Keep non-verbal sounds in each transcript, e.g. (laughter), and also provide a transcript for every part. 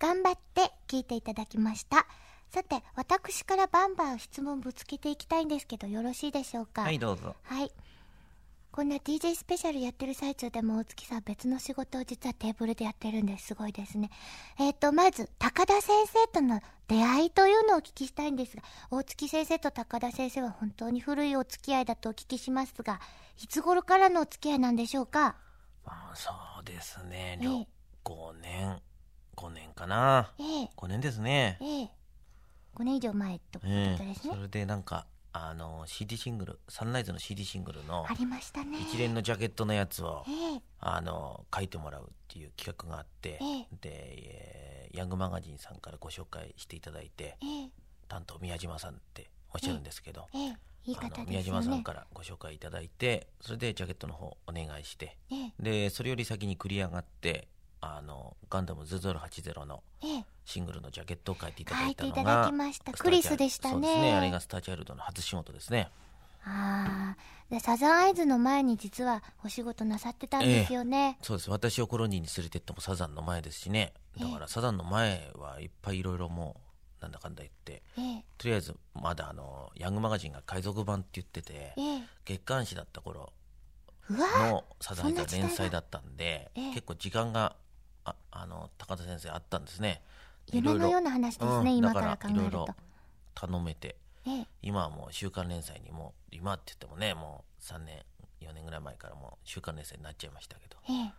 頑張って聞いていただきました。さて、私からバンバン質問ぶつけていきたいんですけど、よろしいでしょうか？はい、どうぞ。はい。こんな DJ スペシャルやってる最中でも大月さん別の仕事を実はテーブルでやってるんです。すごいですね。えっ、と、まず、高田先生との出会いというのをお聞きしたいんですが、大月先生と高田先生は本当に古いお付き合いだとお聞きしますが、いつ頃からのお付き合いなんでしょうか？まあ、そうですね。ええ5年、5年かな。ええ5年ですね。ええ5年以上前ってことえですね。えそれでなんか、あの、CD シングル、サンライズの CD シングルのありましたね。一連のジャケットのやつを、ええあの、書いてもらうっていう企画があって、ええで、えーヤングマガジンさんからご紹介していただいて、ええ担当宮島さんっておっしゃるんですけど、ええい宮。島さんからご紹介いただいてそれでジャケットの方お願いしてええでそれより先に繰り上がってあのガンダム0080のええ。シングルのジャケットを書いていただ書いていいたのがただきました。スターチャクリスでしたそうですねあれね。がスターチャイルドの初仕事ですね。ああ。で、サザンアイズの前に実はお仕事なさってたんですよね。そうです。私をコロニーに連れてってもサザンの前ですしね。だからサザンの前はいっぱいいろいろもうなんだかんだ言ってええ。とりあえずまだあのヤングマガジンが海賊版って言っててええ。月刊誌だった頃のサザンが連載だったんで、ええ結構時間がああの高田先生あったんですね。夢のような話ですね、うん今からだ考えると。いろいろ。頼めてええ。今はもう週刊連載にもう今って言ってもねもう3年4年ぐらい前からもう週刊連載になっちゃいましたけど。え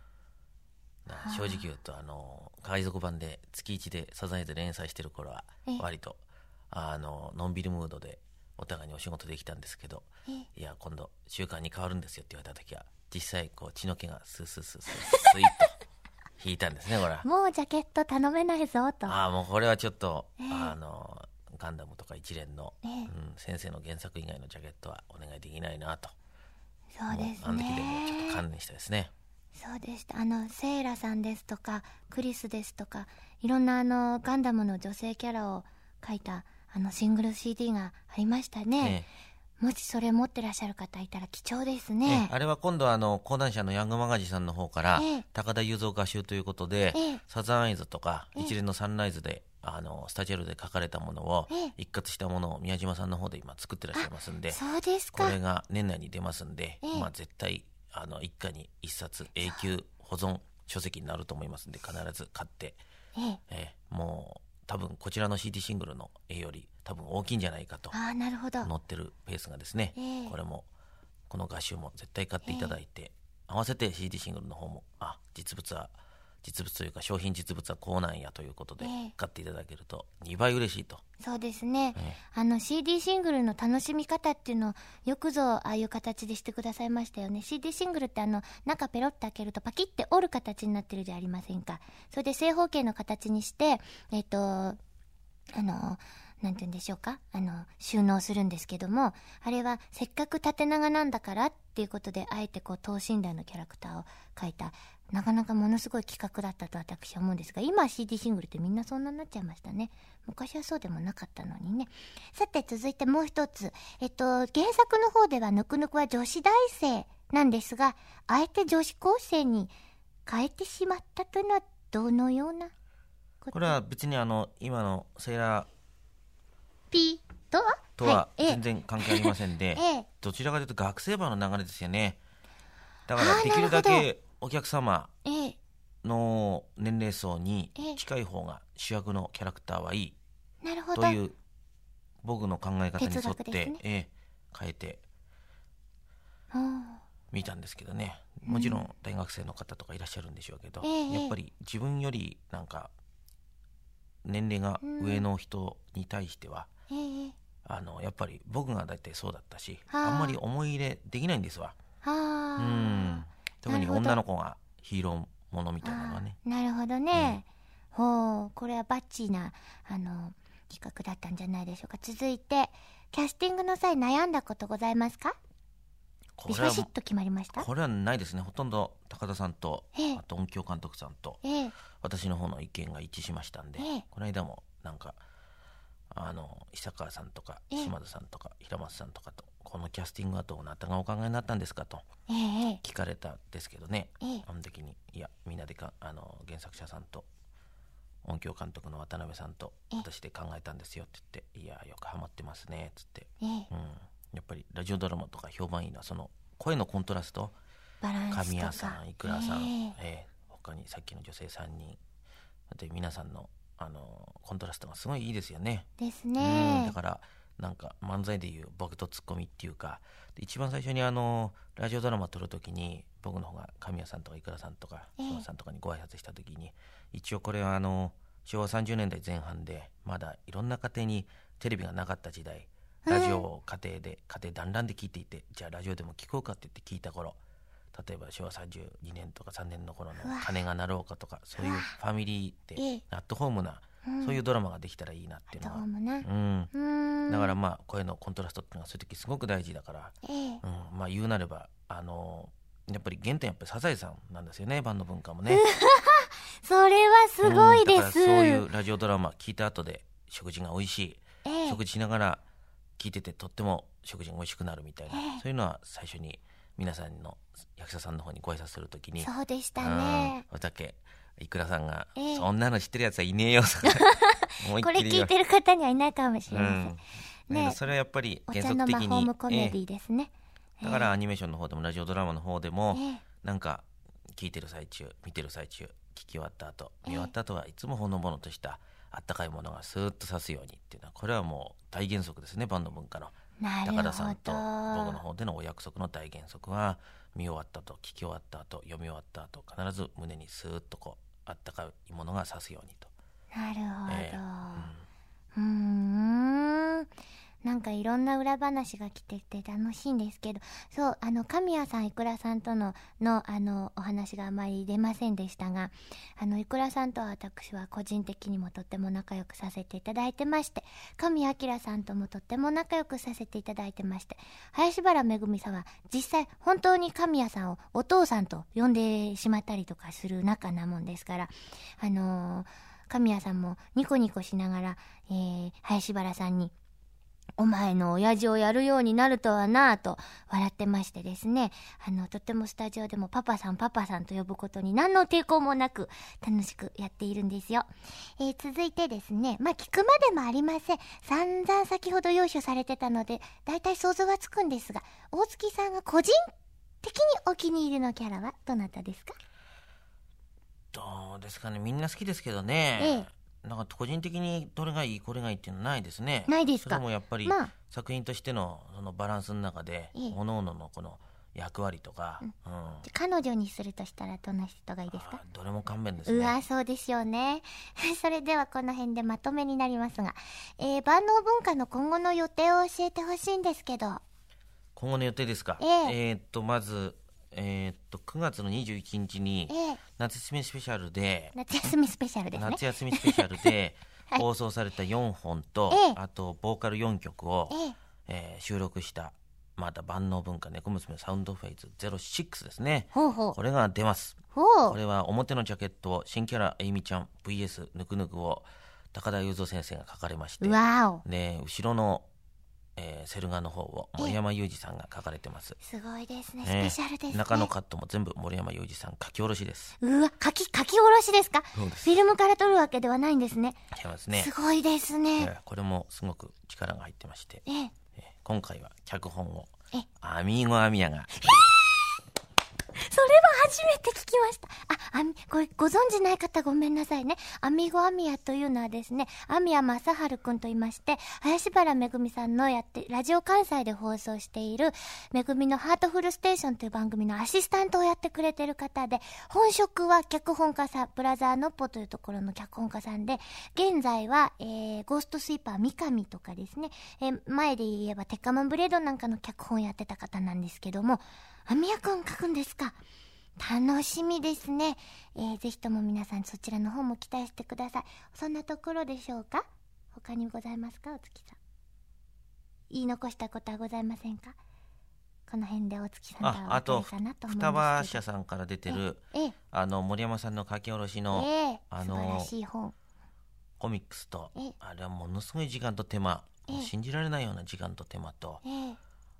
正直言うとあの海賊版で月1でサザンアイズ連載してる頃はええ。割とあののんびりムードでお互いにお仕事できたんですけどええ。いや今度週刊に変わるんですよって言われた時は実際こう血の気がスースースースースイッと引いたんですねこれはもうジャケット頼めないぞと。ああもうこれはちょっと、ええあのガンダムとか一連の、ええうん、先生の原作以外のジャケットはお願いできないなとそうですもうあの時でもうちょっとね。観念したですねそうでした。あの、セイラさんですとか、クリスですとか、いろんなあの、ガンダムの女性キャラを書いた、あの、シングル CD がありましたね。もしそれ持ってらっしゃる方いたら貴重ですええね。あれは今度はあの講談社のヤングマガジンさんの方から、ええ高田雄三画集ということで、ええサザンアイズとか、ええ一連のサンライズであのスタジオで書かれたものを、ええ一括したものを宮島さんの方で今作ってらっしゃいますんでそうですか。これが年内に出ますんで、ええまあ、絶対あの一家に一冊永久保存書籍になると思いますんで必ず買って、ええ。ええもう多分こちらの CD シングルの絵より多分大きいんじゃないかとああ、なるほど。載ってるペースがですね、ええ。これもこの画集も絶対買っていただいて、合わせて CD シングルの方もあ実物は実物というか商品実物はこうなんやということでええ。買っていただけると2倍嬉しいと、そうですね。えあの CD シングルの楽しみ方っていうのをよくぞああいう形でしてくださいましたよね。CD シングルってあの中ペロッと開けるとパキッて折る形になってるじゃありませんか。それで正方形の形にして、えっ、と、あの、なんて言うんでしょうかあの、収納するんですけども、あれはせっかく縦長なんだからってっていうことで、あえてこう等身大のキャラクターを描いた、なかなかものすごい企画だったと私は思うんですが、今は CD シングルってみんなそんなになっちゃいましたね。昔はそうでもなかったのにね。さて続いてもう一つ。えっと、原作の方ではぬくぬくは女子大生なんですが、あえて女子高生に変えてしまったというのはどのようなこと？これは別にあの今のセーラーとは全然関係ありませんで、ええ。どちらかというと学生版の流れですよね。だからできるだけお客様ええ。の年齢層にええ。近い方が主役のキャラクターはいい。という僕の考え方に沿哲って、ね。ええ変えてうんみたんですけどね。もちろん大学生の方とかいらっしゃるんでしょうけど、ええやっぱり自分よりなんか年齢が上の人に対しては、ええあのやっぱり僕が大体そうだったしはあ。あんまり思い入れできないんですわ。はあ。うん。特に女の子がヒーローものみたいなのはね。なるほどね。ほう、これはバッチーな、あの、企画だったんじゃないでしょうか。続いて、キャスティングの際悩んだことございますか？これはビシッと決まりました？これはないですね。ほとんど高田さんとええ。あと音響監督さんとええ。私の方の意見が一致しましたんで、ええ。この間もなんかあの久川さんとかええ。島田さんとか平松さんとかとこのキャスティングはどうなったがお考えになったんですかと聞かれたんですけどね、ええ。あの時にいやみんなでかあの原作者さんと音響監督の渡辺さんとえ私で考えたんですよって言って「いやよくハマってますね」っつって、ええ。うん、やっぱりラジオドラマとか評判いいのはその声のコントラスト神谷さんいくらさん、ええ。え他にさっきの女性3人で皆さんのあのコントラストがすごいいいですよね。えですうんねだからなんか漫才でいう僕とツッコミっていうかで一番最初にあのラジオドラマ撮る時に僕の方が神谷さんとかいくらさんとかええ島田さんとかにご挨拶した時に一応これはあの昭和30年代前半でまだいろんな家庭にテレビがなかった時代ラジオを家庭で家庭団らんで聞いていてじゃあラジオでも聞こうかって言って聞いた頃例えば昭和32年とか3年の頃のうわ「鐘が鳴ろうか」とかそういうファミリーええ。でアットホームなうん。そういうドラマができたらいいなっていうのはどうん。うーん。だからまあ声のコントラストっていうのはそういう時すごく大事だから、ええ。うん、まあ言うなればあのやっぱり原点やっぱりサザエさんなんですよねバンド文化もね。(laughs) それはすごいうん。です、だからそういうラジオドラマ聞いた後で食事が美味しい、ええ。食事しながら聞いててとっても食事が美味しくなるみたいな、ええ。そういうのは最初に皆さんの役者さんの方にご挨拶するときにそうでしたうんねおたけいくらさんが、ええ。そんなの知ってるやつはいねえよ (laughs)」これ聞いてる方にはいないかもしれません、うん。ね。それはやっぱりお原茶の魔法則的にもコメディですね、だからアニメーションの方でもラジオドラマの方でもええ。なんか聞いてる最中見てる最中聞き終わった後ええ。見終わった後はいつもほのぼのとしたあったかいものがスーッと刺すようにっていうのはこれはもう大原則ですねバンド文化の高田さんと僕のど方でのお約束の大原則は見終わった後聞き終わった後読み終わった後必ず胸にスーッとこうあったかいものが刺すようにと、なるほど、ええ。うーんなんかいろんな裏話が来てて楽しいんですけどそうあの神谷さんいくらさんとののあのお話があまり出ませんでしたがあのいくらさんとは私は個人的にもとっても仲良くさせていただいてまして神谷明さんともとっても仲良くさせていただいてまして林原めぐみさんは実際本当に神谷さんをお父さんと呼んでしまったりとかする仲なもんですからあのー神谷さんもニコニコしながら、えー林原さんに、お前の親父をやるようになるとはなぁと笑ってましてですね、あの、とてもスタジオでもパパさんパパさんと呼ぶことに何の抵抗もなく楽しくやっているんですよ。えー続いてですね、まあ、聞くまでもありません。散々先ほど用意されてたので、だいたい想像はつくんですが、大月さんが個人的にお気に入りのキャラはどなたですか？どうですかね。みんな好きですけどね、なんか個人的にどれがいいこれがいいっていうのはないですね。ないですか？それもやっぱりまあ。作品としてのそのバランスの中でええ。各々のこの役割とか、うん。彼女にするとしたらどんな人がいいですか？あどれも勘弁ですうねわそうですよね。(laughs) それではこの辺でまとめになりますが、えー、万能文化の今後の予定を教えてほしいんですけど。今後の予定ですか？え。えーっとまずえーっと9月の21日にえー、夏休みスペシャルで夏休みスペシャルですね。夏休みスペシャルで (laughs) はい。放送された4本と、ええ。あとボーカル4曲を、えー、えー収録したまた万能文化猫娘サウンドフェイズ06ですね。ほうほう。これが出ます。ほう。これは表のジャケットを新キャラえいみちゃん VS ぬくぬくを高田雄三先生が書かれまして。わお。で後ろの、えーセル画の方を森山裕二さんが書かれてます、すごいですね。スねペシャルですね。中のカットも全部森山裕二さん書き下ろしです。うわ書き書き下ろしですか？フィルムから撮るわけではないんですね。違いますね。すごいですえね、ーこれもすごく力が入ってまして、えー、えー今回は脚本をえアミーゴアミヤがそれはそれは初めて聞きました。あ、あみ、これご存知ない方ごめんなさいね。アミゴアミヤというのはですね、アミヤ正春くんと言いまして、林原めぐみさんのやって、ラジオ関西で放送している、めぐみのハートフルステーションという番組のアシスタントをやってくれてる方で、本職は脚本家さん、ブラザーノッポというところの脚本家さんで、現在は、えー、ゴーストスイーパー三上とかですね、えー前で言えばテッカマンブレードなんかの脚本やってた方なんですけども、アミヤくん書くんですか？楽しみですね。えー、ぜひとも皆さんそちらの方も期待してください。そんなところでしょうか？他にございますか？お月さん。言い残したことはございませんか？この辺でお月さんああと。双葉社さんから出てるええ、あの森山さんの書き下ろしのええ、あの。コミックスとええあれはものすごい時間と手間ええ信じられないような時間と手間とええ、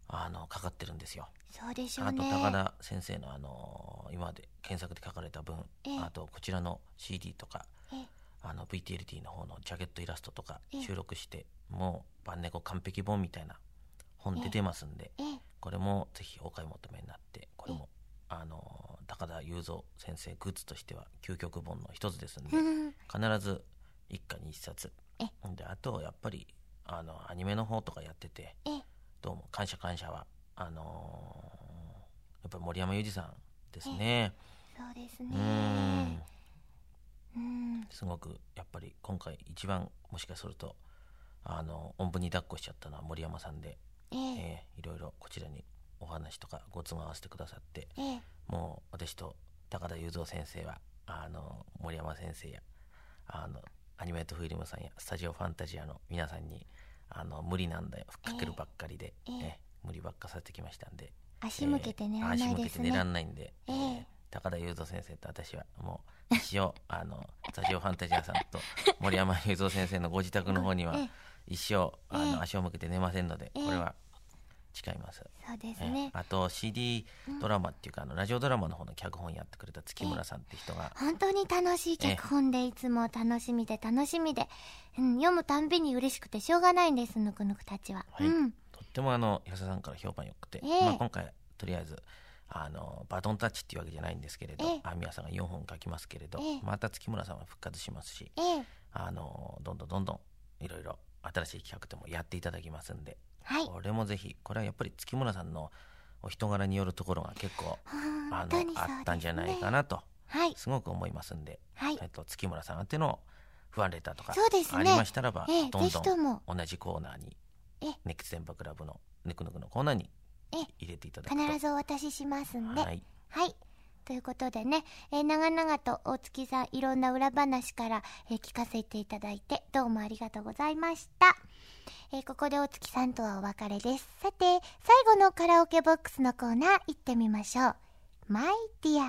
あのかかってるんですよ。そうでしょうあとね。高田先生のあの今まで検索で書かれた分ええ。あとこちらの CD とかええ。あの VTLT の方のジャケットイラストとかええ。収録してもう晩猫完璧本みたいな本出てますんでええ。これもぜひお買い求めになってこれもあの高田雄三先生グッズとしては究極本の一つですんでうん必ず一家に一冊。えであとやっぱりあのアニメの方とかやっててえ感謝感謝はあのやっぱり森山裕二さんですね。そうですうねん。うん。すごくやっぱり今回一番もしかするとあのおんぶに抱っこしちゃったのは森山さんで、ええ。えーいろいろこちらにお話とかご都合合わせてくださってええ。もう私と高田雄三先生はあの森山先生やあのアニメートフィルムさんやスタジオファンタジアの皆さんにあの無理なんだよ。かけるばっかりで、ええ。え無理ばっかさせてきましたんで。足向けて寝られえーないです足向けて寝らねんないんで、ええ。高田雄三先生と私はもう一生 (laughs) あのスタジオファンタジアさんと森山雄三先生のご自宅の方には (laughs) ええ。一生あの、ええ。足を向けて寝ませんのでええ。これは誓います。そうですえねあと CD ドラマっていうか、あのラジオドラマの方の脚本やってくれた月村さんって人が、本当に楽しい脚本でいつも楽しみで楽しみで、うん、読むたんびに嬉しくてしょうがないんですぬくぬくたちは、はい。うん。とってもあの安田さんから評判良くて、ええ。まあ、今回とりあえずあのバトンタッチっていうわけじゃないんですけれど、ええ。あみやさんが4本書きますけれど、ええ。また月村さんは復活しますし、ええ。あのどんどんどんどんいろいろ新しい企画でもやっていただきますんで、はい。これもぜひこれはやっぱり月村さんのお人柄によるところが結構あのね。あったんじゃないかなとはい。すごく思いますんで、はい。えっと、月村さん宛ての不安レターとかね。ありましたらば、ええぜどんどん同じコーナーにええ。ネクステンパクラブのぬくぬくのコーナーにええ。入れていただくと。必ずお渡ししますんで。は、はいい、ということでね、えー長々と大月さんいろんな裏話から、えー聞かせていただいてどうもありがとうございました、えーここで大月さんとはお別れです。さて最後のカラオケボックスのコーナー行ってみましょう。マイディア。